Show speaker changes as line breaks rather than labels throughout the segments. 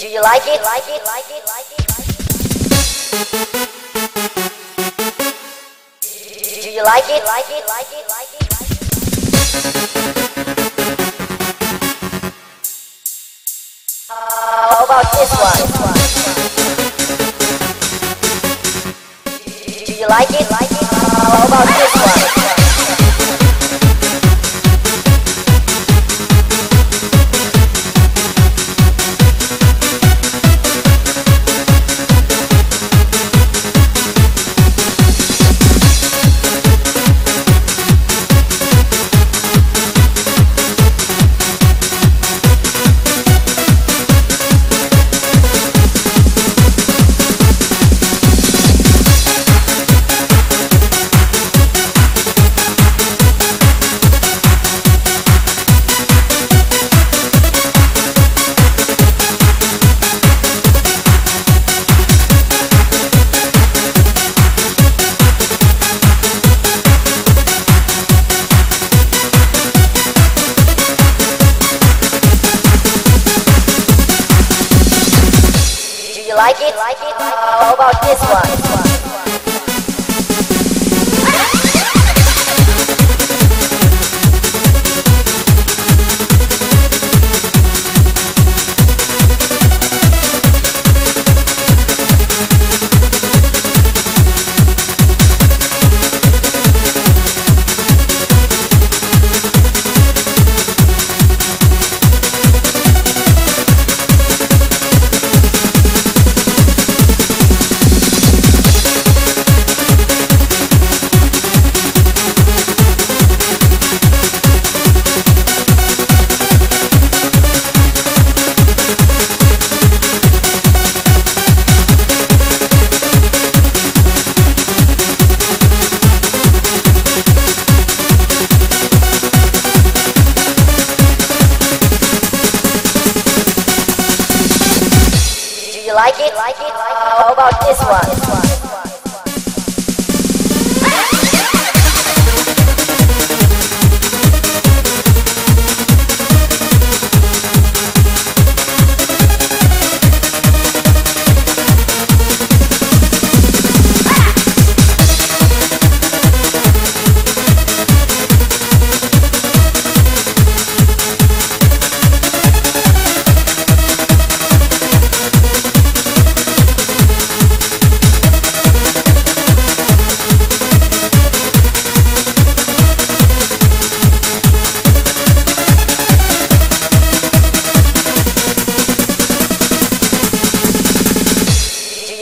Do you like it? Like it? Like it? Like it? Do you like it? Like it? Like it? Like it? How about this one? Do you like it? Like it? Like it? How about this one? You like it? Like it? How about this one?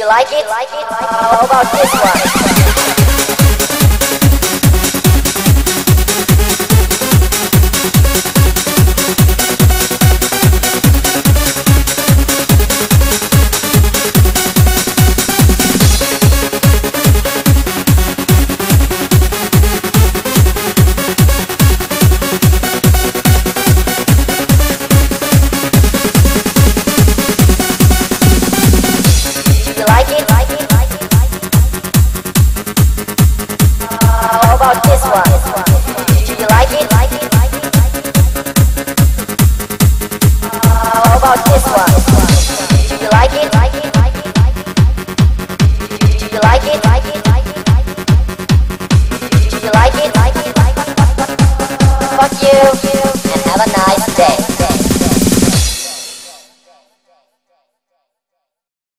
You like it? Like it? How about this one? you. And have a nice